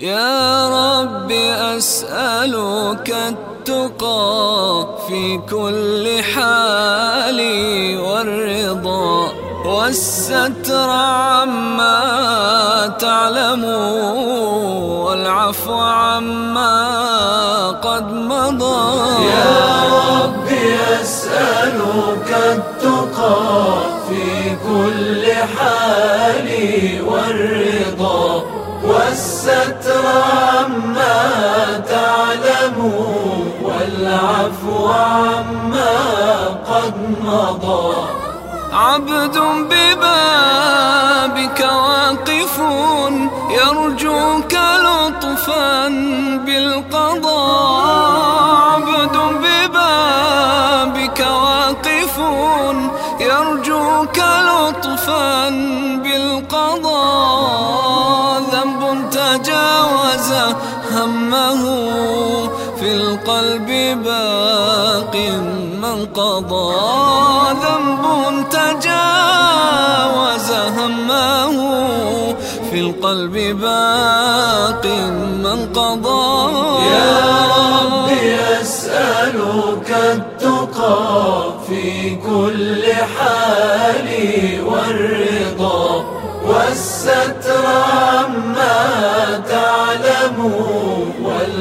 يا رب أسألك التقى في كل حال والرضا والستر عما تعلم والعفو عما قد مضى يا رب أسألك التقى في كل حال والرضا والستر عما تعلم والعفو عما قد مضى. عبد ببابك واقف يرجوك لطفا بالقضاء. عبد ببابك واقف يرجوك لطفا بالقضاء. همه في القلب باق من قضى. ذنب تجاوز همه في القلب باق من قضى. يا رب أسألك التقى في كل حال.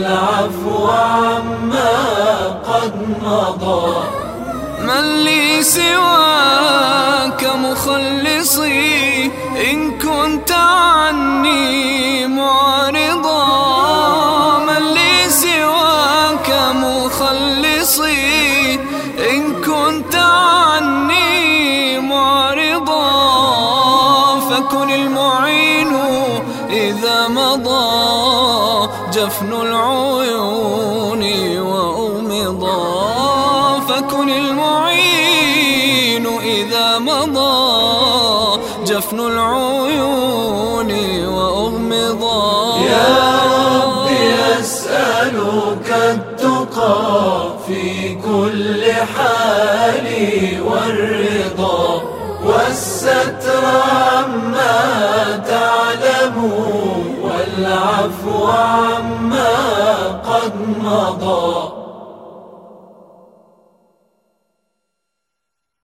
والعفو عما قد مضى. من لي سواك مخلصي إن كنت عني معرضا. من لي سواك مخلصي إن كنت عني معرضا. فكن المعين إذا مضى. جفن العيون وأغمضا فكن المعين إذا مضى. جفن العيون وأغمضا يا رب أسألك التقى في كل حال. والعفو عما قد مضى.